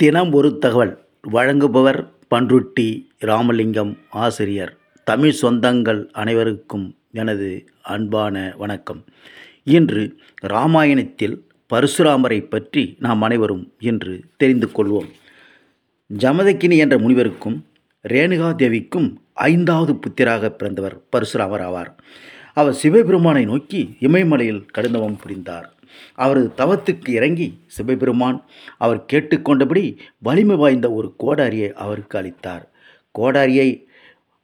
தினம் ஒரு தகவல். வழங்குபவர் பன்ருட்டி ராமலிங்கம் ஆசிரியர். தமிழ் சொந்தங்கள் அனைவருக்கும் எனது அன்பான வணக்கம். இன்று இராமாயணத்தில் பரசுராமரை பற்றி நாம் அனைவரும் இன்று தெரிந்து கொள்வோம். ஜமதக்கினி என்ற முனிவருக்கும் ரேணுகாதேவிக்கும் ஐந்தாவது புத்திராக பிறந்தவர் பரசுராமர் ஆவார். அவர் சிவபெருமானை நோக்கி இமயமலையில் கடுந்தவம் புரிந்தார். அவரது தவத்துக்கு இறங்கி சிவபெருமான் அவர் கேட்டுக்கொண்டபடி வலிமை வாய்ந்த ஒரு கோடாரியை அவருக்கு அளித்தார். கோடாரியை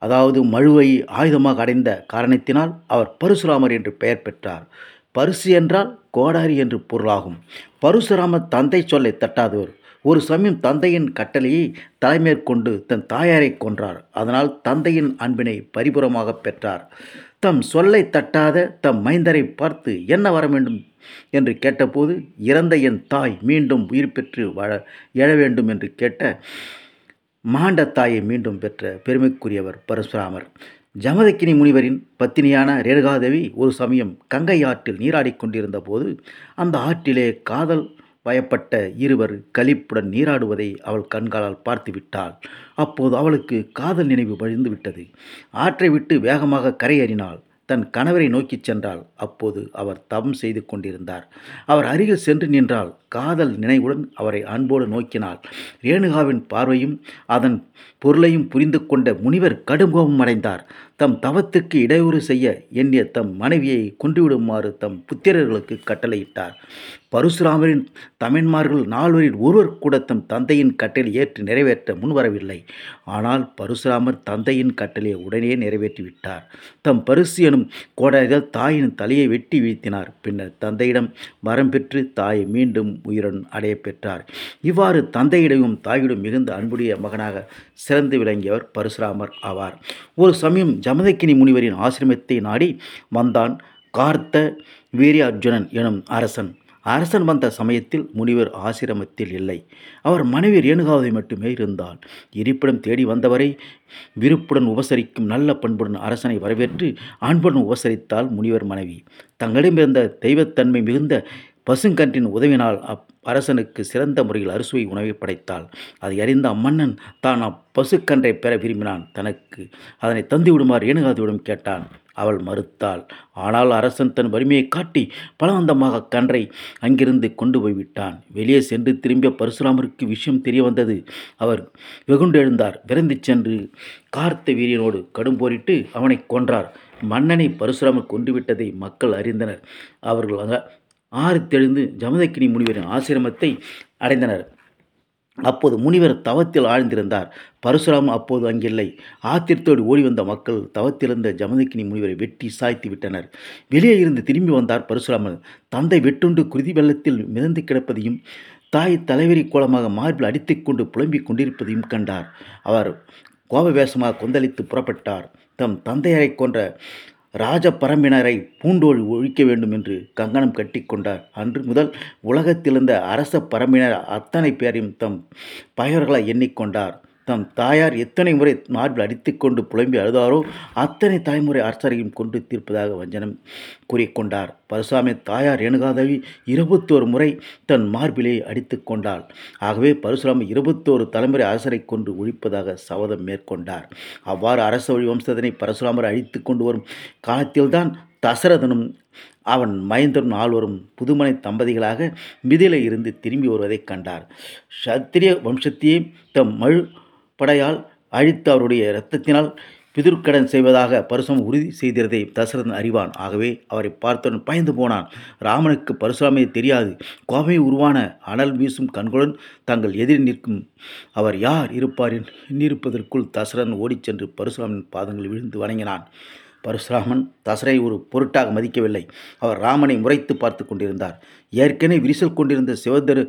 அதாவது மழுவை ஆயுதமாக அடைந்த காரணத்தினால் அவர் பரசுராமர் என்று பெயர் பெற்றார். பரிசு என்றால் கோடாரி என்று பொருளாகும். பரசுராமர் தந்தை சொல்லை தட்டாதவர். ஒரு சமயம் தந்தையின் கட்டளையை தலைமேற்கொண்டு தன் தாயாரை கொன்றார். அதனால் தந்தையின் அன்பினை பரிபுறமாக பெற்றார். தம் சொல்லை தட்டாத தம் மைந்தரை பார்த்து என்ன வர வேண்டும் என்று கேட்டபோது இறந்த என் தாய் மீண்டும் உயிர் பெற்று வாழ எழ வேண்டும் என்று கேட்ட மாண்ட தாயை மீண்டும் பெற்ற பெருமைக்குரியவர் பரசுராமர். ஜமதக்கினி முனிவரின் பத்தினியான ரேணுகாதேவி ஒரு சமயம் கங்கை ஆற்றில் நீராடிக் கொண்டிருந்த போது அந்த ஆற்றிலே காதல் பயப்பட்ட இருவர் களிப்புடன் நீராடுவதை அவள் கண்களால் பார்த்து விட்டாள். அப்போது அவளுக்கு காதல் நினைவு வழிந்து விட்டது. ஆற்றை விட்டு வேகமாக கரையேறினாள். தன் கணவரை நோக்கிச் சென்றாள் அப்போது அவர் தவம் செய்து கொண்டிருந்தார். அவர் அருகில் சென்று நின்றால் காதல் நினைவுடன் அவரை அன்போடு நோக்கினாள். ரேணுகாவின் பார்வையும் அதன் பொருளையும் புரிந்து கொண்ட முனிவர் கடும் கோபம் அடைந்தார். தம் தவத்துக்கு இடையூறு செய்ய எண்ணிய தம் மனைவியை கொன்றுவிடுமாறு தம் புத்திரர்களுக்கு கட்டளையிட்டார். பரசுராமரின் தமிழ்மார்கள் நால்வரில் ஒருவர் கூட தம் தந்தையின் கட்டளை ஏற்று நிறைவேற்ற முன்வரவில்லை. ஆனால் பரசுராமர் தந்தையின் கட்டளையை உடனே நிறைவேற்றிவிட்டார். தம் பரிசு எனும் கோடாரிகள் தாயின் தலையை வெட்டி வீழ்த்தினார். பின்னர் தந்தையிடம் வரம் பெற்று தாயை மீண்டும் உயிருடன் அடைய பெற்றார். இவ்வாறு தந்தையிடமும் தாயிடம் மிகுந்த அன்புடைய மகனாக சிறந்து விளங்கியவர் பரசுராமர் ஆவார். ஒரு சமயம் ஜமதக்கினி முனிவரின் ஆசிரமத்தை நாடி வந்தான் கார்த்த வீரியார்ஜுனன் எனும் அரசன். அரசன் வந்த சமயத்தில் முனிவர் ஆசிரமத்தில் இல்லை. அவர் மனைவி ரேணுகாவதி மட்டுமே இருந்தால் இருப்பிடம் தேடி வந்தவரை விருப்புடன் உபசரிக்கும் நல்ல பண்புடன் அரசனை வரவேற்று அன்புடன் உபசரித்தால் முனிவர் மனைவி. தங்களிடமிருந்த தெய்வத்தன்மை மிகுந்த பசுங்கன்றின் உதவினால் அப் அரசனுக்கு சிறந்த முறையில் அறுசுவை உணவை படைத்தாள். அதை அறிந்த அம்மன்னன் தான் அப்பசுக்கன்றை பெற விரும்பினான். தனக்கு அதனை தந்து விடுமாறு ரேணுகாதியிடம் கேட்டான். அவள் மறுத்தாள் ஆனால் அரசன் தன் வறுமையை காட்டி பலவந்தமாக கன்றை அங்கிருந்து கொண்டு போய்விட்டான் வெளியே சென்று திரும்பிய பரசுராமருக்கு விஷயம் தெரிய வந்தது. அவர் வெகுண்டு எழுந்தார். விரைந்து சென்று கார்த்த வீரியனோடு கடும் போரிட்டு அவனை கொன்றார். மன்னனை பரசுராமர் கொண்டுவிட்டதை மக்கள் அறிந்தனர். அவர்கள் ஆறு தெளிந்து ஜமதக்கினி முனிவரின் ஆசிரமத்தை அடைந்தனர். அப்போது முனிவர் தவத்தில் ஆழ்ந்திருந்தார். பரசுராமன் அப்போது அங்கில்லை. ஆத்திரத்தோடு ஓடி வந்த மக்கள் தவத்திலிருந்த ஜமதக்கினி முனிவரை வெட்டி சாய்த்து விட்டனர். வெளியே இருந்து திரும்பி வந்தார் பரசுராமன். தந்தை வெட்டுண்டு குருதி வெள்ளத்தில் மிதந்து கிடப்பதையும் தாய் தலைவரி கோலமாக மார்பில் அடித்துக்கொண்டு புலம்பிக் கொண்டிருப்பதையும் கண்டார். அவர் கோபவேசமாக கொந்தளித்து புறப்பட்டார். தம் தந்தையரை கொன்ற ராஜ பூண்டோல் ஒழிக்க வேண்டும் என்று கங்கணம் கட்டி கொண்டார். அன்று முதல் உலகத்திலிருந்த அரச பரம்பினர் அத்தனை பேரையும் தம் பகைவர்களை எண்ணிக்கொண்டார் தம் தாயார் எத்தனை முறை மார்பில் அடித்துக்கொண்டு புலம்பி அழுதாரோ அத்தனை தாய்முறை அரசரையும் கொண்டு தீர்ப்பதாக வஞ்சனம் கூறிக்கொண்டார். பரசுராமி தாயார் ரேணுகாதேவி இருபத்தோரு முறை தன் மார்பிலே அடித்து கொண்டாள் ஆகவே பரசுராம இருபத்தோரு தலைமுறை அரசரை கொண்டு ஒழிப்பதாக சபதம் மேற்கொண்டார். அவ்வாறு அரச வழி வம்சத்தினை பரசுராமர் அழித்து கொண்டு வரும் காலத்தில்தான் தசரதனும் அவன் மைந்தரும் நால்வரும் புதுமனை தம்பதிகளாக மிதில இருந்து திரும்பி வருவதைக் கண்டார். சத்திரிய வம்சத்தையே தம் மழு படையால் அழித்து அவருடைய இரத்தத்தினால் பிதிர்க்கடன் செய்வதாக பரசுரம் உறுதி செய்திருந்ததை தசரதன் அறிவான். ஆகவே அவரை பார்த்தவன் பயந்து போனான். ராமனுக்கு பரசுராமையை தெரியாது. கோவை உருவான அனல் வீசும் கண்களுடன் தங்கள் எதிரில் நிற்கும் அவர் யார் இருப்பார் எண்ணிருப்பதற்குள் தசரன் ஓடிச் சென்று பரசுராமனின் பாதங்கள் விழுந்து வணங்கினான். பரசுராமன் தசரை ஒரு பொருட்டாக மதிக்கவில்லை. அவர் ராமனை முறைத்து பார்த்து கொண்டிருந்தார். ஏற்கனவே விரிசல் கொண்டிருந்த சிவதரு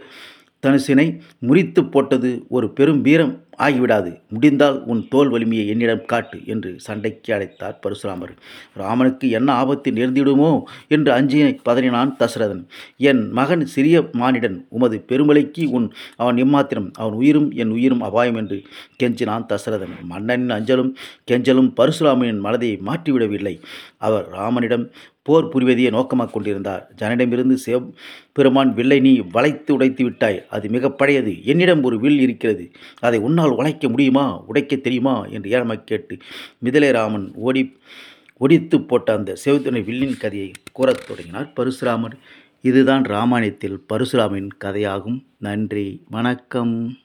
தனுசினை முறித்து போட்டது ஒரு பெரும் வீரம். ஆகிவிடாது. முடிந்தால் உன் தோல் வலிமையை என்னிடம் காட்டு என்று சண்டைக்கு அழைத்தார் பரசுராமர். ராமனுக்கு என்ன ஆபத்து நேர்ந்திடுமோ என்று அஞ்சி பதறினான் தசரதன். என் மகன் சிறிய மானிடன் உமது பெருமலைக்கு உன் அவன் எம்மாத்திரம் அவன் உயிரும் என் உயிரும் அபாயம் என்று கெஞ்சினான் தசரதன். மன்னனின் அஞ்சலும் கெஞ்சலும் பரசுராமனின் மனதை மாற்றிவிடவில்லை. அவர் ராமனிடம் போர் புரிவதையே நோக்கமாக கொண்டிருந்தார். ஜனிடமிருந்து சிவ பெருமான் வில்லை நீ வளைத்து உடைத்து விட்டாய். அது மிக பழையது என்னிடம் ஒரு வில் இருக்கிறது. அதை உன்னால் உழைக்க முடியுமா? உடைக்க தெரியுமா? என்று ஏழமை கேட்டு மிதிலைராமன் ஓடி ஒடித்து போட்ட அந்த செவத்துணை வில்லின் கதையை கூறத் தொடங்கினார் பரசுராமர். இதுதான் ராமாயணத்தில் பரசுராமின் கதையாகும். நன்றி. வணக்கம்.